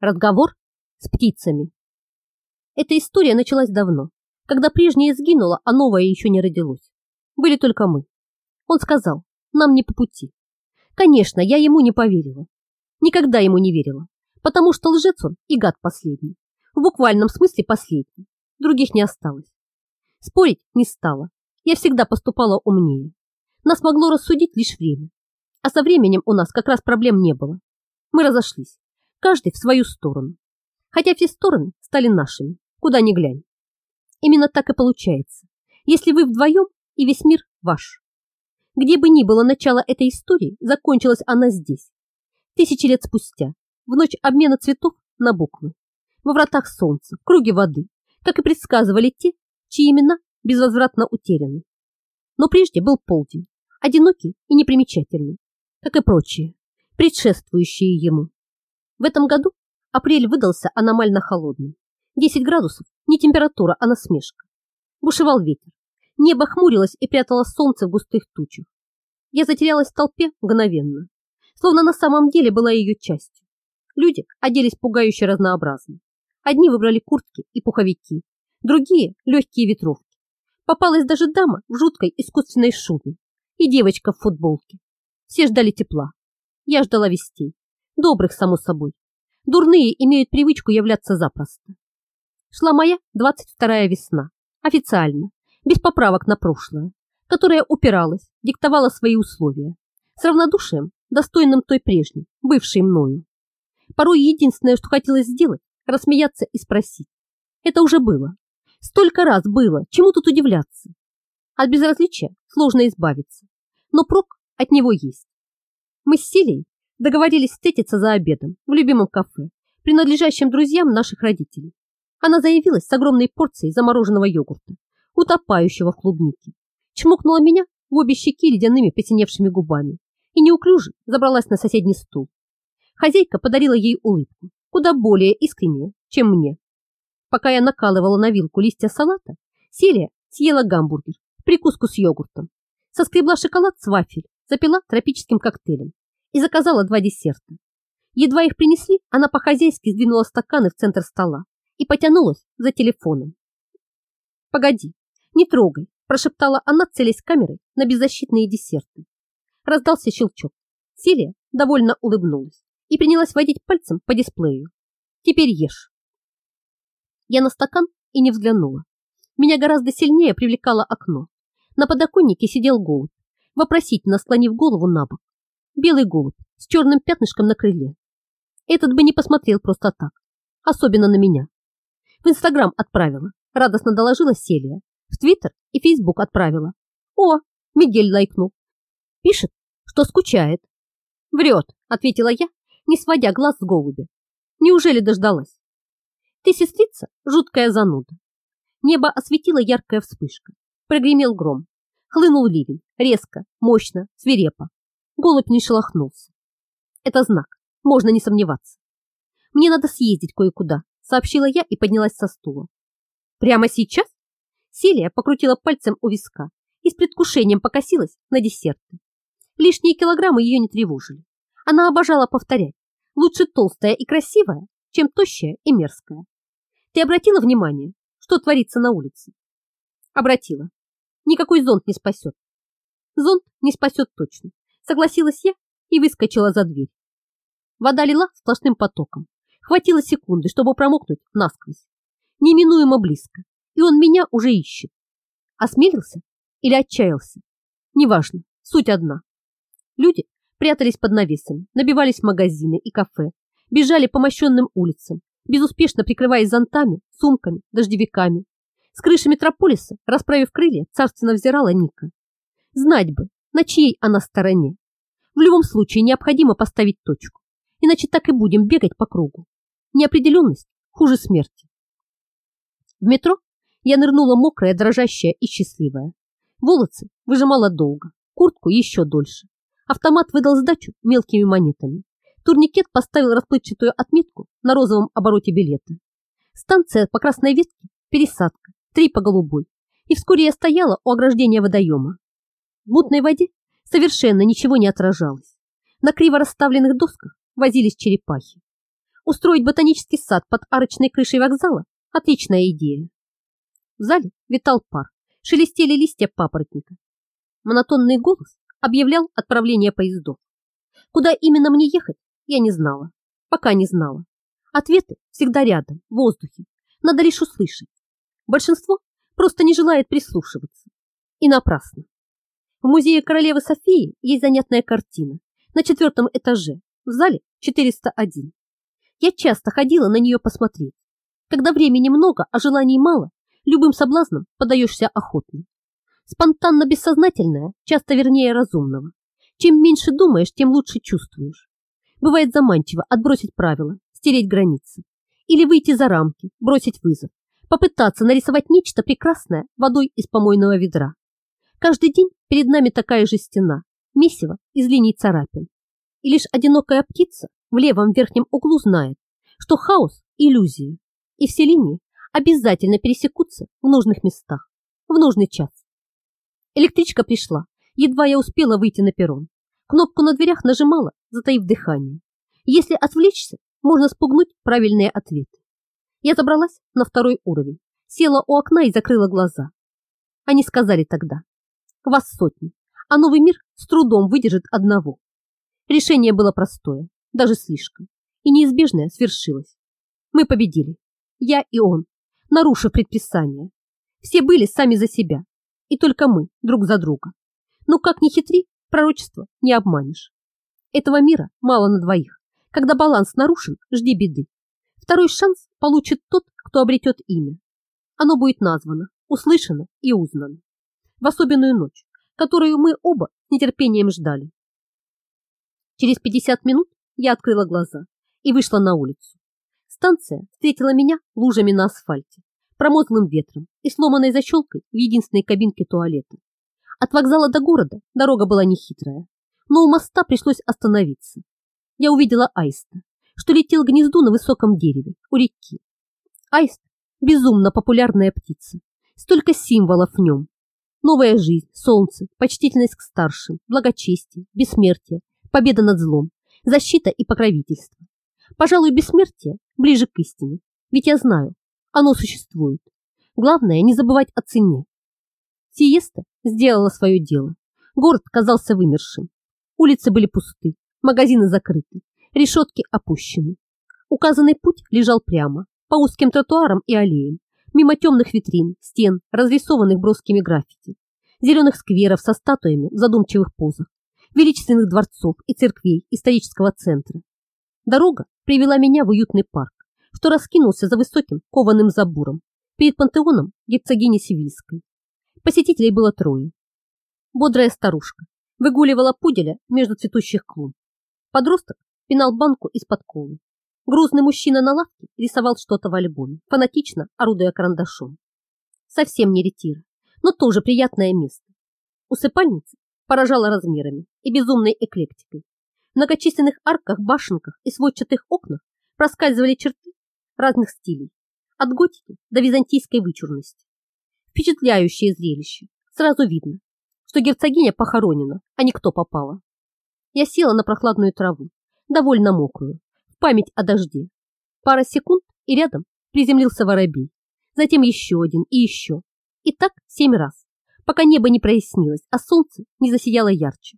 Разговор с птицами. Эта история началась давно, когда прежнее сгинуло, а новое еще не родилось. Были только мы. Он сказал, нам не по пути. Конечно, я ему не поверила. Никогда ему не верила, потому что лжец он и гад последний. В буквальном смысле последний. Других не осталось. Спорить не стала. Я всегда поступала умнее. Нас могло рассудить лишь время. А со временем у нас как раз проблем не было. Мы разошлись, каждый в свою сторону. Хотя все стороны стали нашими, куда ни глянь. Именно так и получается, если вы вдвоем и весь мир ваш. Где бы ни было начало этой истории, закончилась она здесь. Тысячи лет спустя, в ночь обмена цветов на буквы, во вратах солнца, в круге воды, как и предсказывали те, чьи имена безвозвратно утеряны. Но прежде был полдень, одинокий и непримечательный, как и прочие, предшествующие ему. В этом году апрель выдался аномально холодным. 10 градусов – не температура, а насмешка. Бушевал ветер. Небо хмурилось и прятало солнце в густых тучах. Я затерялась в толпе мгновенно, словно на самом деле была ее частью. Люди оделись пугающе разнообразно. Одни выбрали куртки и пуховики, другие – легкие ветровки. Попалась даже дама в жуткой искусственной шубе и девочка в футболке. Все ждали тепла. Я ждала вестей. Добрых, само собой. Дурные имеют привычку являться запросто. Шла моя 22-я весна. Официально. Без поправок на прошлое. Которая упиралась, диктовала свои условия. С равнодушием, достойным той прежней, бывшей мною. Порой единственное, что хотелось сделать, рассмеяться и спросить. Это уже было. Столько раз было, чему тут удивляться? От безразличия сложно избавиться, но прок от него есть. Мы с Силей договорились встретиться за обедом в любимом кафе, принадлежащем друзьям наших родителей. Она заявилась с огромной порцией замороженного йогурта, утопающего в клубнике, чмокнула меня в обе щеки ледяными посиневшими губами и неуклюже забралась на соседний стул. Хозяйка подарила ей улыбку, куда более искреннюю, чем мне. Пока я накалывала на вилку листья салата, Селия съела гамбургер, прикуску с йогуртом, соскребла шоколад с вафель, запила тропическим коктейлем и заказала два десерта. Едва их принесли, она по-хозяйски сдвинула стаканы в центр стола и потянулась за телефоном. «Погоди, не трогай», – прошептала она, целясь камерой на беззащитные десерты. Раздался щелчок. Селия довольно улыбнулась и принялась водить пальцем по дисплею. «Теперь ешь». Я на стакан и не взглянула. Меня гораздо сильнее привлекало окно. На подоконнике сидел голубь, вопросительно склонив голову на бок. Белый голубь с черным пятнышком на крыле. Этот бы не посмотрел просто так, особенно на меня. В Инстаграм отправила, радостно доложила Селия. В Твиттер и Фейсбук отправила. О, Мигель лайкнул. Пишет, что скучает. Врет, ответила я, не сводя глаз с голубя. Неужели дождалась? Ты, сестрица, жуткая зануда. Небо осветила яркая вспышка. Прогремел гром. Хлынул ливень. Резко, мощно, свирепо. Голубь не шелохнулся. Это знак. Можно не сомневаться. Мне надо съездить кое-куда, сообщила я и поднялась со стула. Прямо сейчас? Селия покрутила пальцем у виска и с предвкушением покосилась на десерты. Лишние килограммы ее не тревожили. Она обожала повторять. Лучше толстая и красивая, чем тощая и мерзкая. Ты обратила внимание, что творится на улице? Обратила. Никакой зонт не спасет. Зонт не спасет точно. Согласилась я и выскочила за дверь. Вода лила сплошным потоком. Хватило секунды, чтобы промокнуть насквозь. Неминуемо близко. И он меня уже ищет. Осмелился или отчаялся? Неважно, суть одна. Люди прятались под навесами, набивались в магазины и кафе, бежали по мощенным улицам, безуспешно прикрываясь зонтами, сумками, дождевиками. С крыши метрополиса, расправив крылья, царственно взирала Ника. Знать бы, на чьей она стороне. В любом случае необходимо поставить точку, иначе так и будем бегать по кругу. Неопределенность хуже смерти. В метро я нырнула мокрая, дрожащая и счастливая. Волосы выжимала долго, куртку еще дольше. Автомат выдал сдачу мелкими монетами. Турникет поставил расплывчатую отметку на розовом обороте билета. Станция по красной ветке, пересадка, три по голубой. И вскоре я стояла у ограждения водоема. В мутной воде совершенно ничего не отражалось. На криво расставленных досках возились черепахи. Устроить ботанический сад под арочной крышей вокзала – отличная идея. В зале витал пар, шелестели листья папоротника. Монотонный голос объявлял отправление поездов. Куда именно мне ехать, я не знала. Пока не знала. Ответы всегда рядом, в воздухе. Надо лишь услышать. Большинство просто не желает прислушиваться. И напрасно. В музее королевы Софии есть занятная картина на четвертом этаже, в зале 401. Я часто ходила на нее посмотреть. Когда времени много, а желаний мало, любым соблазнам подаешься охотно. Спонтанно-бессознательное часто вернее разумного. Чем меньше думаешь, тем лучше чувствуешь. Бывает заманчиво отбросить правила, стереть границы. Или выйти за рамки, бросить вызов. Попытаться нарисовать нечто прекрасное водой из помойного ведра. Каждый день перед нами такая же стена, месиво из линий царапин. И лишь одинокая птица в левом верхнем углу знает, что хаос – иллюзия, и все линии обязательно пересекутся в нужных местах, в нужный час. Электричка пришла, едва я успела выйти на перрон. Кнопку на дверях нажимала, затаив дыхание. Если отвлечься, можно спугнуть правильные ответы. Я забралась на второй уровень, села у окна и закрыла глаза. Они сказали тогда, вас сотни, а новый мир с трудом выдержит одного. Решение было простое, даже слишком, и неизбежное свершилось. Мы победили, я и он, нарушив предписание. Все были сами за себя, и только мы друг за друга. Но как ни хитри, пророчество не обманешь. Этого мира мало на двоих. Когда баланс нарушен, жди беды. Второй шанс получит тот, кто обретет имя. Оно будет названо, услышано и узнано. В особенную ночь, которую мы оба с нетерпением ждали. Через 50 минут я открыла глаза и вышла на улицу. Станция встретила меня лужами на асфальте, промозглым ветром и сломанной защелкой в единственной кабинке туалета. От вокзала до города дорога была нехитрая, но у моста пришлось остановиться. Я увидела аиста, что летел к гнезду на высоком дереве у реки. Аист – безумно популярная птица, столько символов в нем. Новая жизнь, солнце, почтительность к старшим, благочестие, бессмертие, победа над злом, защита и покровительство. Пожалуй, бессмертие ближе к истине, ведь я знаю, оно существует. Главное, не забывать о цене. Сиеста сделала свое дело. Город казался вымершим. Улицы были пусты, магазины закрыты, решетки опущены. Указанный путь лежал прямо, по узким тротуарам и аллеям, мимо темных витрин, стен, разрисованных броскими граффити, зеленых скверов со статуями в задумчивых позах, величественных дворцов и церквей исторического центра. Дорога привела меня в уютный парк, что раскинулся за высоким кованым забором перед пантеоном герцогини Сивильской. Посетителей было трое. Бодрая старушка выгуливала пуделя между цветущих клумб. Подросток пинал банку из-под колы. Грузный мужчина на лавке рисовал что-то в альбоме, фанатично орудуя карандашом. Совсем не ретира, но тоже приятное место. Усыпальница поражала размерами и безумной эклектикой. В многочисленных арках, башенках и сводчатых окнах проскальзывали черты разных стилей, от готики до византийской вычурности. Впечатляющее зрелище. Сразу видно, что герцогиня похоронена, а не кто попала. Я села на прохладную траву, довольно мокрую, память о дожде. Пара секунд, и рядом приземлился воробей. Затем еще один и еще. И так семь раз пока небо не прояснилось, а солнце не засияло ярче.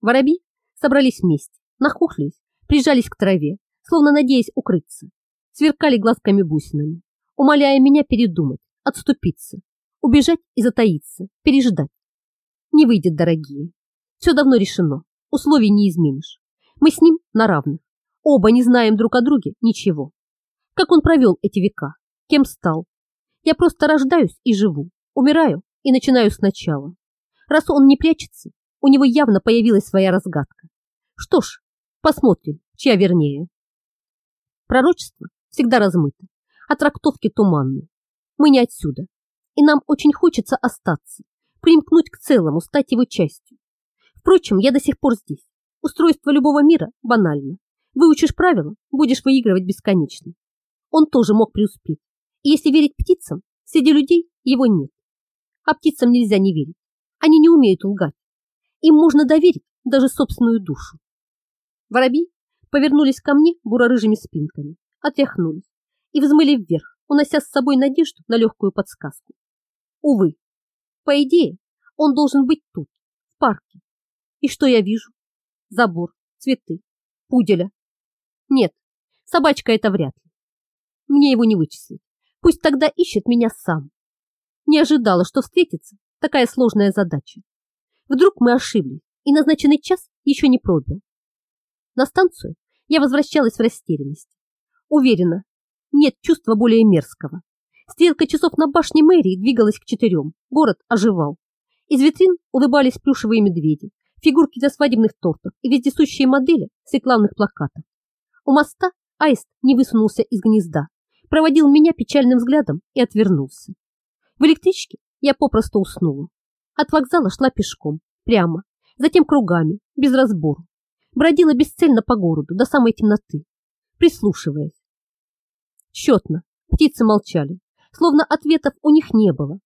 Воробьи собрались вместе, нахохлились, прижались к траве, словно надеясь укрыться. Сверкали глазками-бусинами, умоляя меня передумать, отступиться, убежать и затаиться, переждать. Не выйдет, дорогие. Все давно решено, условий не изменишь. Мы с ним на равных. Оба не знаем друг о друге ничего. Как он провел эти века? Кем стал? Я просто рождаюсь и живу, умираю и начинаю сначала. Раз он не прячется, у него явно появилась своя разгадка. Что ж, посмотрим, чья вернее. Пророчество всегда размыто, а трактовки туманны. Мы не отсюда, и нам очень хочется остаться, примкнуть к целому, стать его частью. Впрочем, я до сих пор здесь. Устройство любого мира банально. Выучишь правила, будешь выигрывать бесконечно. Он тоже мог преуспеть. И если верить птицам, среди людей его нет. А птицам нельзя не верить. Они не умеют лгать. Им можно доверить даже собственную душу. Воробей повернулись ко мне буро-рыжими спинками, отряхнулись и взмыли вверх, унося с собой надежду на легкую подсказку. Увы, по идее, он должен быть тут, в парке. И что я вижу? Забор, цветы, пуделя. Нет, собачка это вряд ли. Мне его не вычислить. Пусть тогда ищет меня сам. Не ожидала, что встретится такая сложная задача. Вдруг мы ошиблись, и назначенный час еще не пробил. На станцию я возвращалась в растерянности. Уверена, нет чувства более мерзкого. Стрелка часов на башне мэрии двигалась к четырем. Город оживал. Из витрин улыбались плюшевые медведи, фигурки для свадебных тортов и вездесущие модели с рекламных плакатов. У моста аист не высунулся из гнезда, проводил меня печальным взглядом и отвернулся. В электричке я попросту уснула. От вокзала шла пешком, прямо, затем кругами, без разбору. Бродила бесцельно по городу до самой темноты, прислушиваясь. Четно, птицы молчали, словно ответов у них не было.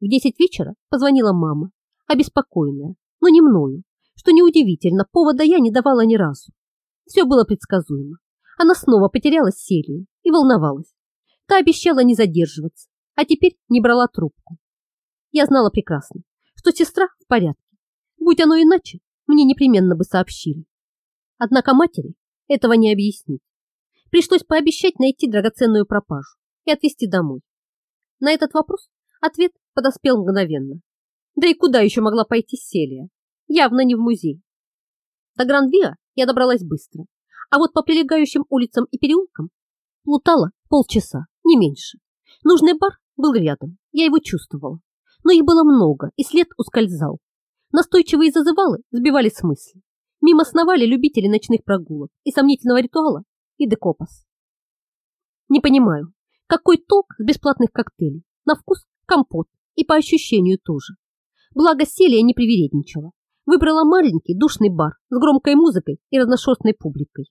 В десять вечера позвонила мама, обеспокоенная, но не мною, что неудивительно, повода я не давала ни разу. Все было предсказуемо. Она снова потеряла Селию и волновалась. Та обещала не задерживаться, а теперь не брала трубку. Я знала прекрасно, что сестра в порядке. Будь оно иначе, мне непременно бы сообщили. Однако матери этого не объяснить. Пришлось пообещать найти драгоценную пропажу и отвезти домой. На этот вопрос ответ подоспел мгновенно. Да и куда еще могла пойти Селия? Явно не в музей. До Гранд-Виа я добралась быстро, а вот по прилегающим улицам и переулкам плутала полчаса, не меньше. Нужный бар был рядом, я его чувствовала. Но их было много, и след ускользал. Настойчивые зазывалы сбивали с мысли. Мимо сновали любители ночных прогулок и сомнительного ритуала и декопас. Не понимаю, какой толк с бесплатных коктейлей? На вкус компот и по ощущению тоже. Благо Селия не привередничала. Выбрала маленький душный бар с громкой музыкой и разношерстной публикой.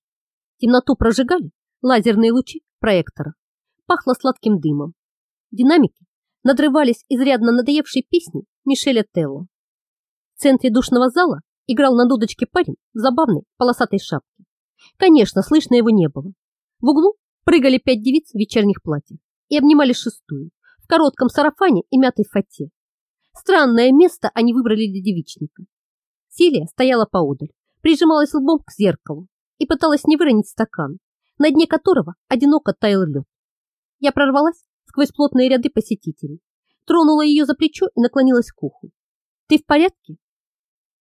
Темноту прожигали лазерные лучи проектора. Пахло сладким дымом. Динамики надрывались изрядно надоевшей песни Мишеля Телло. В центре душного зала играл на дудочке парень в забавной полосатой шапке. Конечно, слышно его не было. В углу прыгали пять девиц в вечерних платьях и обнимали шестую в коротком сарафане и мятой фате. Странное место они выбрали для девичника. Силия стояла поодаль, прижималась лбом к зеркалу и пыталась не выронить стакан, на дне которого одиноко таял лед. Я прорвалась сквозь плотные ряды посетителей, тронула ее за плечо и наклонилась к уху. «Ты в порядке?»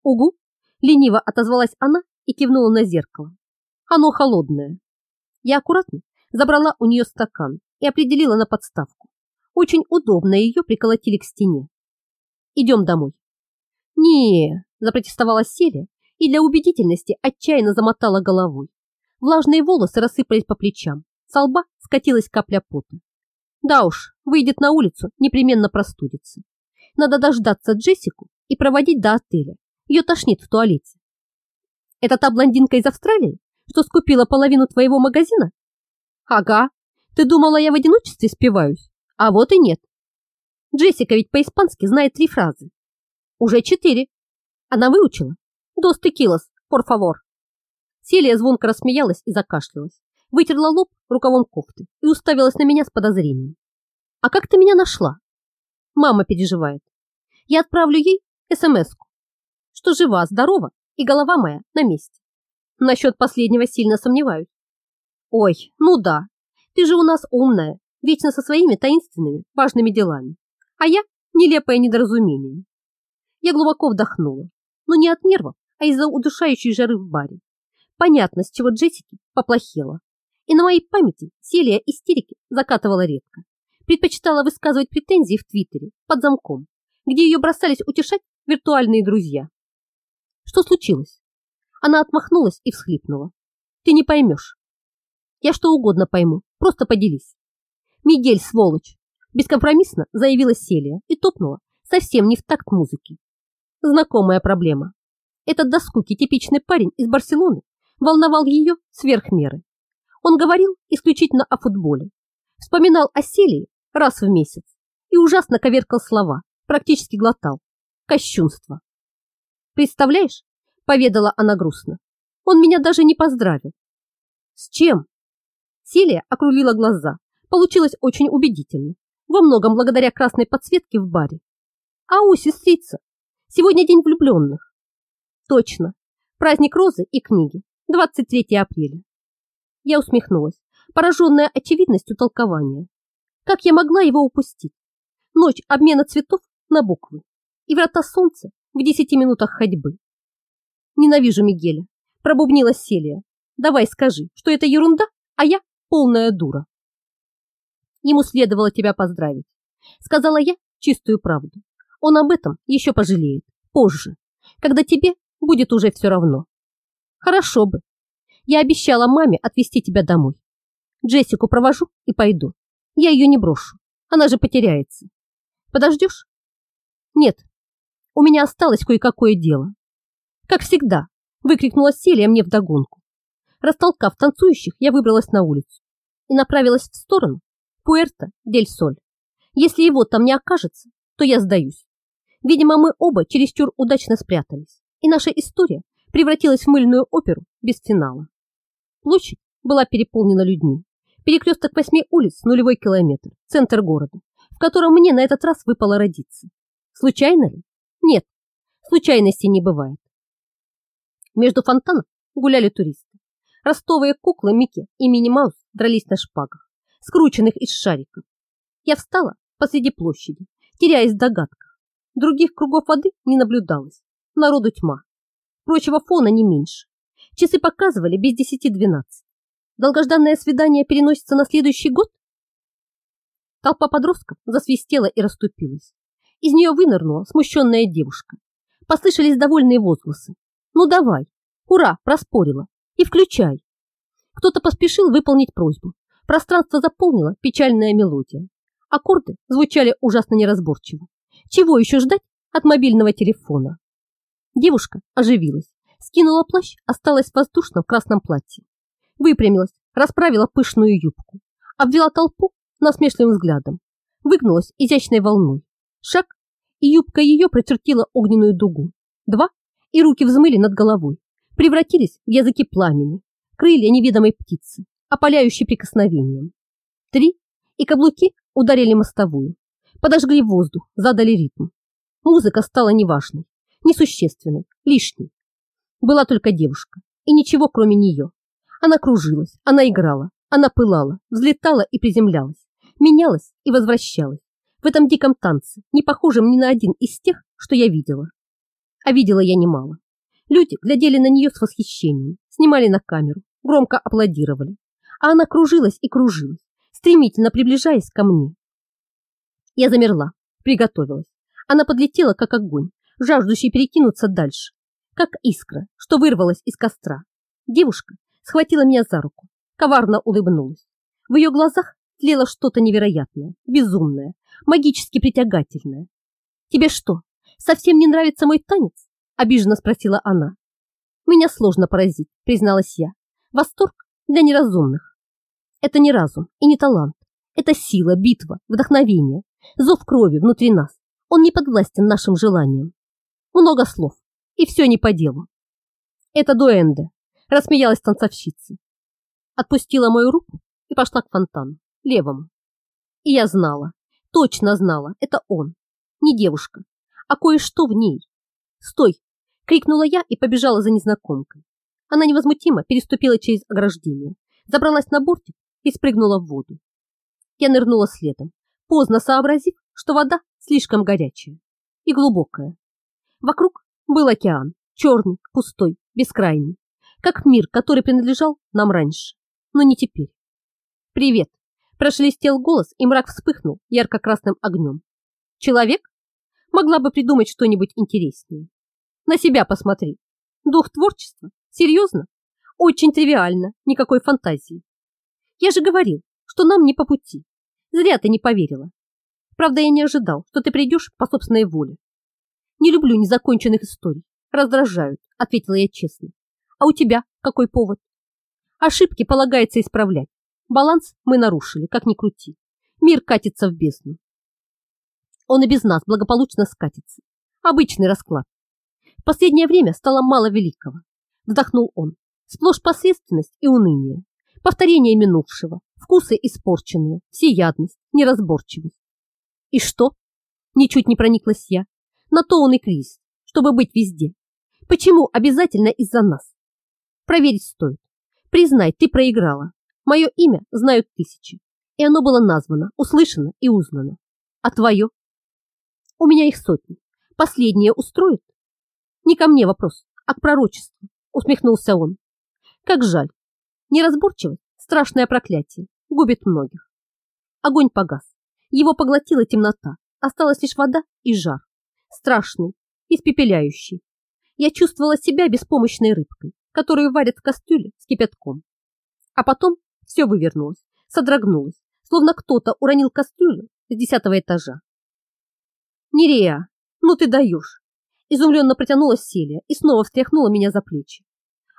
«Угу!» – лениво отозвалась она и кивнула на зеркало. «Оно холодное». Я аккуратно забрала у нее стакан и определила на подставку. Очень удобно ее приколотили к стене. «Идем домой». «Не», – запротестовала Селия и для убедительности отчаянно замотала головой. Влажные волосы рассыпались по плечам, со лба скатилась капля пота. Да уж, выйдет на улицу, непременно простудится. Надо дождаться Джессику и проводить до отеля. Ее тошнит в туалете. Это та блондинка из Австралии, что скупила половину твоего магазина? Ага. Ты думала, я в одиночестве спиваюсь? А вот и нет. Джессика ведь по-испански знает три фразы. Уже четыре. Она выучила. Dos tequilas, por favor. Селия звонко рассмеялась и закашлялась вытерла лоб рукавом кофты и уставилась на меня с подозрением. «А как ты меня нашла?» «Мама переживает. Я отправлю ей СМС-ку, что жива, здорова и голова моя на месте. Насчет последнего сильно сомневаюсь. Ой, ну да, ты же у нас умная, вечно со своими таинственными, важными делами. А я нелепое недоразумение. Я глубоко вдохнула, но не от нервов, а из-за удушающей жары в баре. Понятно, с чего Джессики поплохело и на моей памяти Селия истерики закатывала редко. Предпочитала высказывать претензии в Твиттере под замком, где ее бросались утешать виртуальные друзья. Что случилось? Она отмахнулась и всхлипнула. Ты не поймешь. Я что угодно пойму, просто поделись. Мигель, сволочь, бескомпромиссно заявила Селия и топнула совсем не в такт музыки. Знакомая проблема. Этот до скуки типичный парень из Барселоны волновал ее сверх меры. Он говорил исключительно о футболе, вспоминал о Селии раз в месяц и ужасно коверкал слова, практически глотал. Кощунство. «Представляешь?» – поведала она грустно. «Он меня даже не поздравил, С чем? Селия округлила глаза. Получилось очень убедительно. Во многом благодаря красной подсветке в баре. Ау, сестрица, сегодня день влюбленных. Точно. Праздник розы и книги. 23 апреля. Я усмехнулась, пораженная очевидностью толкования. Как я могла его упустить? Ночь обмена цветов на буквы. И врата солнца в десяти минутах ходьбы. Ненавижу Мигеля, пробубнила Селия. Давай скажи, что это ерунда, а я полная дура. Ему следовало тебя поздравить. Сказала я чистую правду. Он об этом еще пожалеет. Позже, когда тебе будет уже все равно. Хорошо бы. Я обещала маме отвезти тебя домой. Джессику провожу и пойду. Я ее не брошу. Она же потеряется. Подождешь? Нет. У меня осталось кое-какое дело. Как всегда, выкрикнула Селия мне вдогонку. Растолкав танцующих, я выбралась на улицу и направилась в сторону, Пуэрто-дель-Соль. Если его там не окажется, то я сдаюсь. Видимо, мы оба чересчур удачно спрятались, и наша история превратилась в мыльную оперу без финала. Площадь была переполнена людьми. Перекресток восьми улиц, нулевой километр, центр города, в котором мне на этот раз выпало родиться. Случайно ли? Нет, случайностей не бывает. Между фонтанов гуляли туристы. Ростовые куклы Микки и Мини Маус дрались на шпагах скрученных из шариков. Я встала посреди площади, теряясь в догадках. Других кругов воды не наблюдалось. Народу тьма. Прочего фона не меньше. Часы показывали без десяти двенадцать. Долгожданное свидание переносится на следующий год? Толпа подростков засвистела и расступилась. Из нее вынырнула смущенная девушка. Послышались довольные возгласы. «Ну давай! Ура! Проспорила! И включай!» Кто-то поспешил выполнить просьбу, Пространство заполнила печальная мелодия. Аккорды звучали ужасно неразборчиво. Чего еще ждать от мобильного телефона? Девушка оживилась, скинула плащ, осталась в воздушном красном платье. Выпрямилась, расправила пышную юбку, обвела толпу насмешливым взглядом, выгнулась изящной волной. Шаг, и юбка ее прочертила огненную дугу. Два, и руки взмыли над головой, превратились в языки пламени, крылья невидимой птицы опаляющий прикосновением. Три, и каблуки ударили мостовую, подожгли воздух, задали ритм. Музыка стала неважной, несущественной, лишней. Была только девушка, и ничего кроме нее. Она кружилась, она играла, она пылала, взлетала и приземлялась, менялась и возвращалась. В этом диком танце, не похожем ни на один из тех, что я видела. А видела я немало. Люди глядели на нее с восхищением, снимали на камеру, громко аплодировали, а она кружилась и кружилась, стремительно приближаясь ко мне. Я замерла, приготовилась. Она подлетела, как огонь, жаждущий перекинуться дальше, как искра, что вырвалась из костра. Девушка схватила меня за руку, коварно улыбнулась. В ее глазах тлело что-то невероятное, безумное, магически притягательное. «Тебе что, совсем не нравится мой танец?» – обиженно спросила она. «Меня сложно поразить», – призналась я. «Восторг для неразумных. Это не разум и не талант. Это сила, битва, вдохновение, зов крови внутри нас. Он не подвластен нашим желаниям. Много слов, и все не по делу. Это дуэнде, рассмеялась танцовщица. Отпустила мою руку и пошла к фонтану, левому. И я знала, точно знала, это он. Не девушка, а кое-что в ней. «Стой!» — крикнула я и побежала за незнакомкой. Она невозмутимо переступила через ограждение, забралась на бортик и спрыгнула в воду. Я нырнула следом, поздно сообразив, что вода слишком горячая и глубокая. Вокруг был океан, черный, пустой, бескрайний, как мир, который принадлежал нам раньше, но не теперь. «Привет!» – прошелестел голос, и мрак вспыхнул ярко-красным огнем. «Человек? Могла бы придумать что-нибудь интереснее. На себя посмотри. Дух творчества? Серьезно? Очень тривиально, никакой фантазии. Я же говорил, что нам не по пути. Зря ты не поверила. Правда, я не ожидал, что ты придешь по собственной воле. Не люблю незаконченных историй. Раздражают, ответила я честно. А у тебя какой повод? Ошибки полагается исправлять. Баланс мы нарушили, как ни крути. Мир катится в бездну. Он и без нас благополучно скатится. Обычный расклад. В последнее время стало мало великого. Вздохнул он. Сплошь посредственность и уныние Повторение минувшего, вкусы испорченные, всеядность, неразборчивость. И что? Ничуть не прониклась я. На то он и кризис, чтобы быть везде. Почему обязательно из-за нас? Проверить стоит. Признай, ты проиграла. Мое имя знают тысячи. И оно было названо, услышано и узнано. А твое? У меня их сотни. Последнее устроит? Не ко мне вопрос, а к пророчеству, усмехнулся он. Как жаль. Неразборчивость, страшное проклятие, губит многих. Огонь погас. Его поглотила темнота. Осталась лишь вода и жар. Страшный, испепеляющий. Я чувствовала себя беспомощной рыбкой, которую варят в кастрюле с кипятком. А потом все вывернулось, содрогнулось, словно кто-то уронил кастрюлю с десятого этажа. «Нерея, ну ты даешь!» Изумленно протянула Селия и снова встряхнула меня за плечи.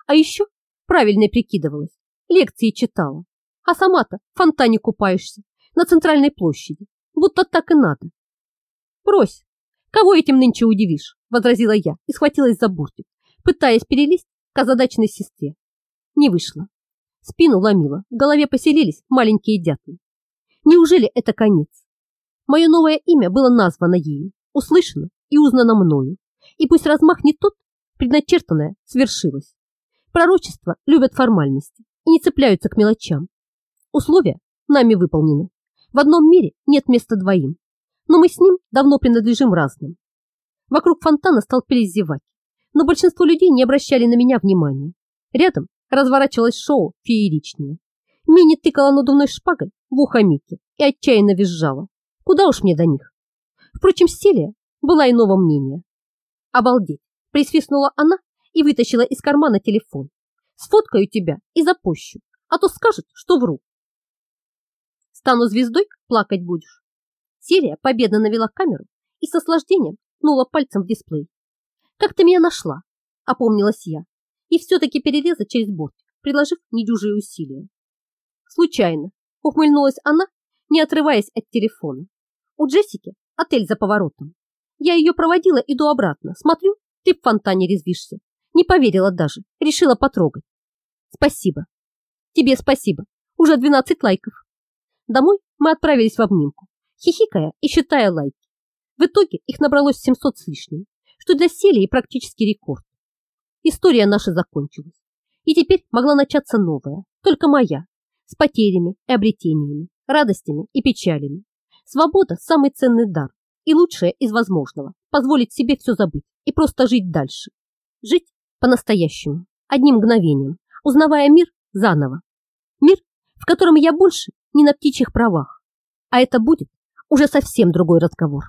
А еще правильно прикидывалась, лекции читала. А сама-то в фонтане купаешься на центральной площади, будто так и надо. Брось, кого этим нынче удивишь, возразила я и схватилась за бортик, пытаясь перелезть к озадаченной сестре. Не вышло. Спину ломило, в голове поселились маленькие дятлы. Неужели это конец? Мое новое имя было названо ею, услышано и узнано мною. И пусть размах не тот, предначертанное свершилось. Пророчества любят формальности и не цепляются к мелочам. Условия нами выполнены. В одном мире нет места двоим, но мы с ним давно принадлежим разным. Вокруг фонтана столпились зеваки, но большинство людей не обращали на меня внимания. Рядом разворачивалось шоу фееричнее. Мини тыкала надувной шпагой в ухо Микки и отчаянно визжала. Куда уж мне до них? Впрочем, Селия была иного мнения. Обалдеть! Присвистнула она и вытащила из кармана телефон. Сфоткаю тебя и запущу, а то скажет, что вру. Стану звездой, плакать будешь. Селия победно навела камеру и с наслаждением ткнула пальцем в дисплей. Как ты меня нашла? Опомнилась я. И все-таки перерезать через борт, приложив недюжие усилия. Случайно, ухмыльнулась она, не отрываясь от телефона. У Джессики отель за поворотом. Я ее проводила, иду обратно. Смотрю, ты в фонтане резвишься. Не поверила даже, решила потрогать. Спасибо. Тебе спасибо. Уже 12 лайков. Домой мы отправились в обнимку, хихикая и считая лайки. В итоге их набралось 700 с лишним, что для Селии практически рекорд. История наша закончилась. И теперь могла начаться новая, только моя, с потерями и обретениями, радостями и печалями. Свобода – самый ценный дар и лучшее из возможного – позволить себе все забыть и просто жить дальше. Жить по-настоящему, одним мгновением, узнавая мир заново. Мир, в котором я больше не на птичьих правах, а это будет уже совсем другой разговор.